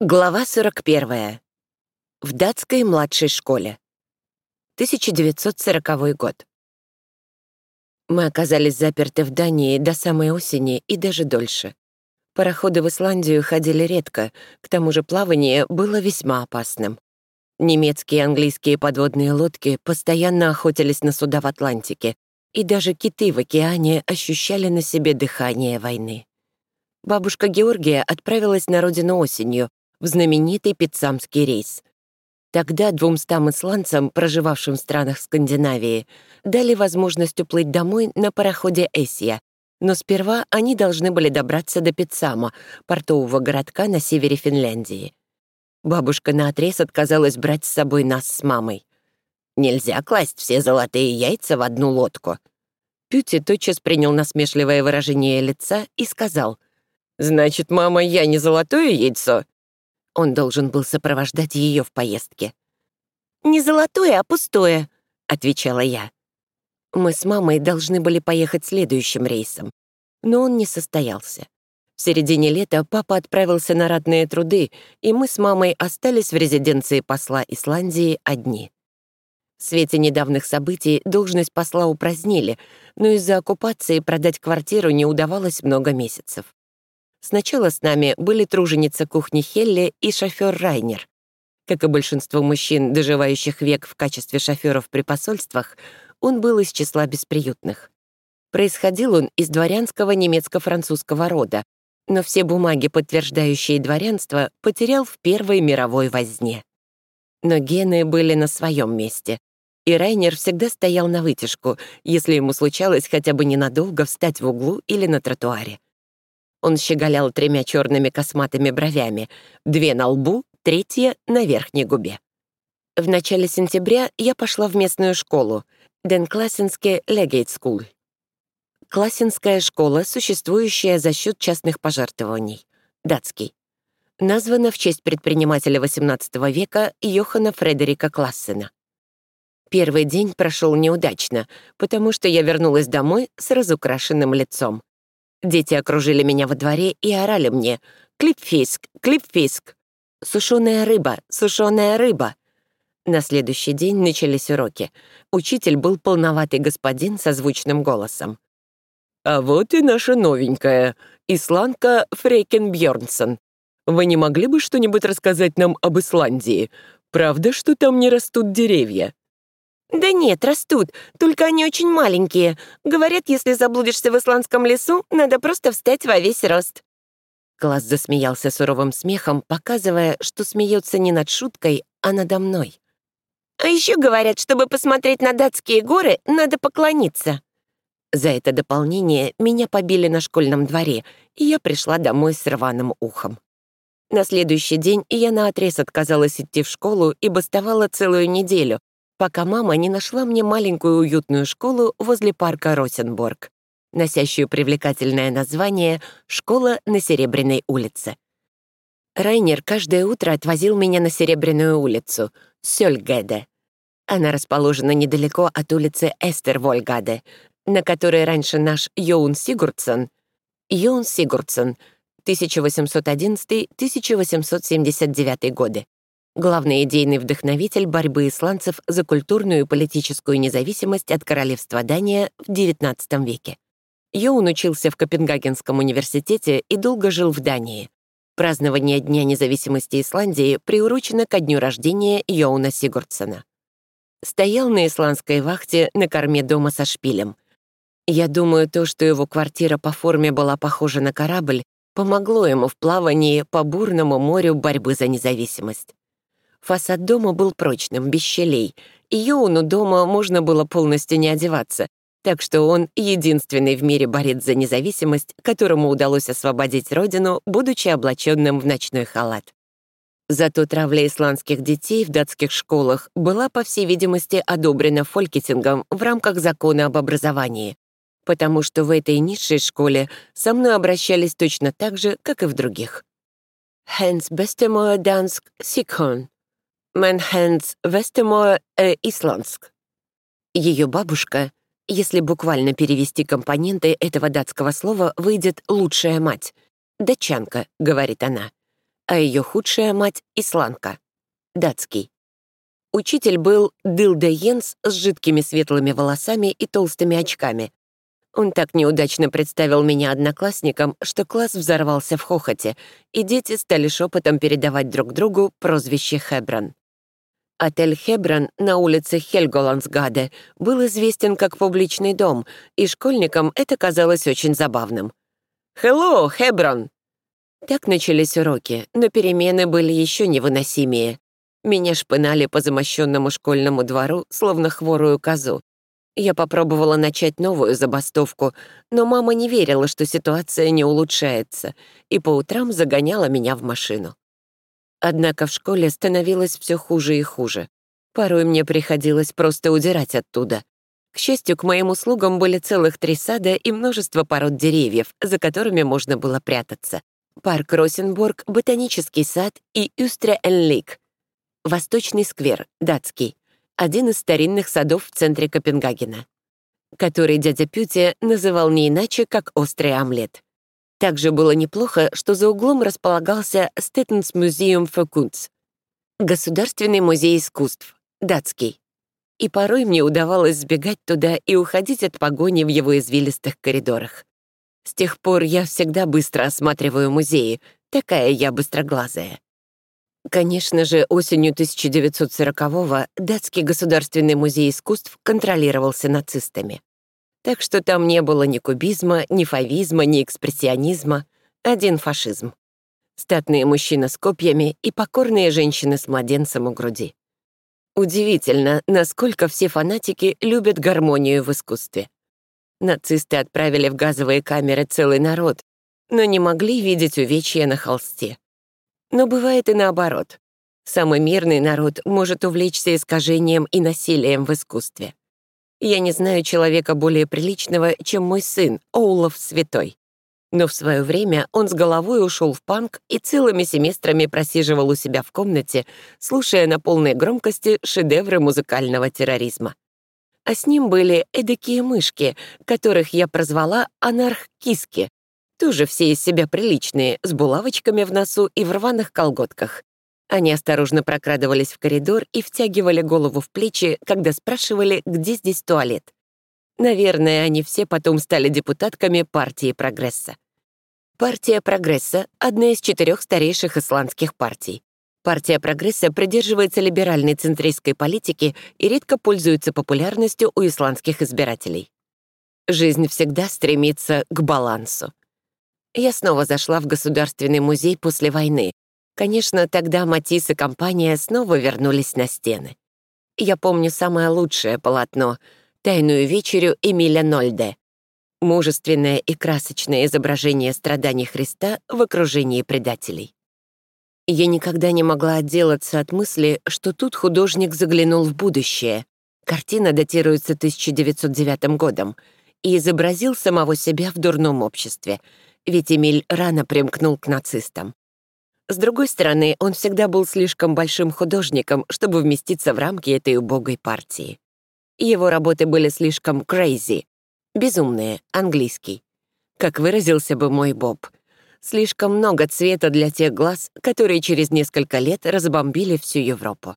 Глава 41. В датской младшей школе. 1940 год. Мы оказались заперты в Дании до самой осени и даже дольше. Пароходы в Исландию ходили редко, к тому же плавание было весьма опасным. Немецкие и английские подводные лодки постоянно охотились на суда в Атлантике, и даже киты в океане ощущали на себе дыхание войны. Бабушка Георгия отправилась на родину осенью, в знаменитый Питсамский рейс. Тогда двумстам исландцам, проживавшим в странах Скандинавии, дали возможность уплыть домой на пароходе «Эсия», но сперва они должны были добраться до Питсама, портового городка на севере Финляндии. Бабушка наотрез отказалась брать с собой нас с мамой. «Нельзя класть все золотые яйца в одну лодку». Пюти тотчас принял насмешливое выражение лица и сказал, «Значит, мама, я не золотое яйцо?» Он должен был сопровождать ее в поездке. «Не золотое, а пустое», — отвечала я. Мы с мамой должны были поехать следующим рейсом, но он не состоялся. В середине лета папа отправился на ратные труды, и мы с мамой остались в резиденции посла Исландии одни. В свете недавних событий должность посла упразднили, но из-за оккупации продать квартиру не удавалось много месяцев. Сначала с нами были труженица кухни Хелли и шофер Райнер. Как и большинство мужчин, доживающих век в качестве шоферов при посольствах, он был из числа бесприютных. Происходил он из дворянского немецко-французского рода, но все бумаги, подтверждающие дворянство, потерял в Первой мировой возне. Но гены были на своем месте, и Райнер всегда стоял на вытяжку, если ему случалось хотя бы ненадолго встать в углу или на тротуаре. Он щеголял тремя черными косматыми бровями, две на лбу, третья — на верхней губе. В начале сентября я пошла в местную школу, Den Classenske Legatskole. Классенская школа, существующая за счет частных пожертвований. Датский. Названа в честь предпринимателя XVIII века Йохана Фредерика Классена. Первый день прошел неудачно, потому что я вернулась домой с разукрашенным лицом. Дети окружили меня во дворе и орали мне «Клипфиск! Клипфиск!» «Сушеная рыба! Сушеная рыба!» На следующий день начались уроки. Учитель был полноватый господин со звучным голосом. «А вот и наша новенькая, исландка Фрейкен Бьорнсон. Вы не могли бы что-нибудь рассказать нам об Исландии? Правда, что там не растут деревья?» «Да нет, растут, только они очень маленькие. Говорят, если заблудишься в исландском лесу, надо просто встать во весь рост». Класс засмеялся суровым смехом, показывая, что смеется не над шуткой, а надо мной. «А еще говорят, чтобы посмотреть на датские горы, надо поклониться». За это дополнение меня побили на школьном дворе, и я пришла домой с рваным ухом. На следующий день я наотрез отказалась идти в школу и бастовала целую неделю, пока мама не нашла мне маленькую уютную школу возле парка Росенборг, носящую привлекательное название «Школа на Серебряной улице». Райнер каждое утро отвозил меня на Серебряную улицу, Сёльгеде. Она расположена недалеко от улицы Эстервольгаде, на которой раньше наш Йоун Сигурдсон, Йоун Сигурдсон, 1811-1879 годы, главный идейный вдохновитель борьбы исландцев за культурную и политическую независимость от королевства Дания в XIX веке. Йоун учился в Копенгагенском университете и долго жил в Дании. Празднование Дня независимости Исландии приурочено ко дню рождения Йоуна Сигурдсона. Стоял на исландской вахте на корме дома со шпилем. Я думаю, то, что его квартира по форме была похожа на корабль, помогло ему в плавании по бурному морю борьбы за независимость. Фасад дома был прочным, без щелей, и Йоуну дома можно было полностью не одеваться, так что он единственный в мире борец за независимость, которому удалось освободить родину, будучи облаченным в ночной халат. Зато травля исландских детей в датских школах была, по всей видимости, одобрена Фолькетингом в рамках закона об образовании, потому что в этой низшей школе со мной обращались точно так же, как и в других. «Hendes bedstemor er dansk, siger hun», men hendes bedstemor er islandsk. Ее бабушка, если буквально перевести компоненты этого датского слова, выйдет «лучшая мать». «Датчанка», — говорит она. а ее худшая мать — исландка, датский. Учитель был Дилде Йенс с жидкими светлыми волосами и толстыми очками. Он так неудачно представил меня одноклассникам, что класс взорвался в хохоте, и дети стали шепотом передавать друг другу прозвище Хебран. Отель «Хебран» на улице Хельголандсгаде был известен как публичный дом, и школьникам это казалось очень забавным. «Хелло, Хебран!» Так начались уроки, но перемены были еще невыносимее. Меня шпынали по замощенному школьному двору, словно хворую козу. Я попробовала начать новую забастовку, но мама не верила, что ситуация не улучшается, и по утрам загоняла меня в машину. Однако в школе становилось все хуже и хуже. Порой мне приходилось просто удирать оттуда. К счастью, к моим услугам были целых три сада и множество пород деревьев, за которыми можно было прятаться. Парк Росенбург, Ботанический сад и Юстре-Энлик, Восточный сквер, датский, один из старинных садов в центре Копенгагена, который дядя Пюти называл не иначе, как «острый омлет». Также было неплохо, что за углом располагался Стеттенс für Kunst, Государственный музей искусств, датский. И порой мне удавалось сбегать туда и уходить от погони в его извилистых коридорах. С тех пор я всегда быстро осматриваю музеи, такая я быстроглазая. Конечно же, осенью 1940-го датский государственный музей искусств контролировался нацистами. Так что там не было ни кубизма, ни фавизма, ни экспрессионизма, один фашизм. Статные мужчины с копьями и покорные женщины с младенцем у груди. Удивительно, насколько все фанатики любят гармонию в искусстве. Нацисты отправили в газовые камеры целый народ, но не могли видеть увечья на холсте. Но бывает и наоборот. Самый мирный народ может увлечься искажением и насилием в искусстве. Я не знаю человека более приличного, чем мой сын, Оулов Святой. Но в свое время он с головой ушел в панк и целыми семестрами просиживал у себя в комнате, слушая на полной громкости шедевры музыкального терроризма. А с ним были эдакие мышки, которых я прозвала анарх-киски, тоже все из себя приличные, с булавочками в носу и в рваных колготках. Они осторожно прокрадывались в коридор и втягивали голову в плечи, когда спрашивали, где здесь туалет. Наверное, они все потом стали депутатками партии прогресса. Партия прогресса — одна из четырех старейших исландских партий. Партия прогресса придерживается либеральной центристской политики и редко пользуется популярностью у исландских избирателей. Жизнь всегда стремится к балансу. Я снова зашла в Государственный музей после войны. Конечно, тогда Матисс и компания снова вернулись на стены. Я помню самое лучшее полотно — «Тайную вечерю» Эмиля Нольде. Мужественное и красочное изображение страданий Христа в окружении предателей. Я никогда не могла отделаться от мысли, что тут художник заглянул в будущее. Картина датируется 1909 годом и изобразил самого себя в дурном обществе — ведь Эмиль рано примкнул к нацистам. С другой стороны, он всегда был слишком большим художником, чтобы вместиться в рамки этой убогой партии. Его работы были слишком crazy, безумные, английский. Как выразился бы мой Боб, слишком много цвета для тех глаз, которые через несколько лет разбомбили всю Европу.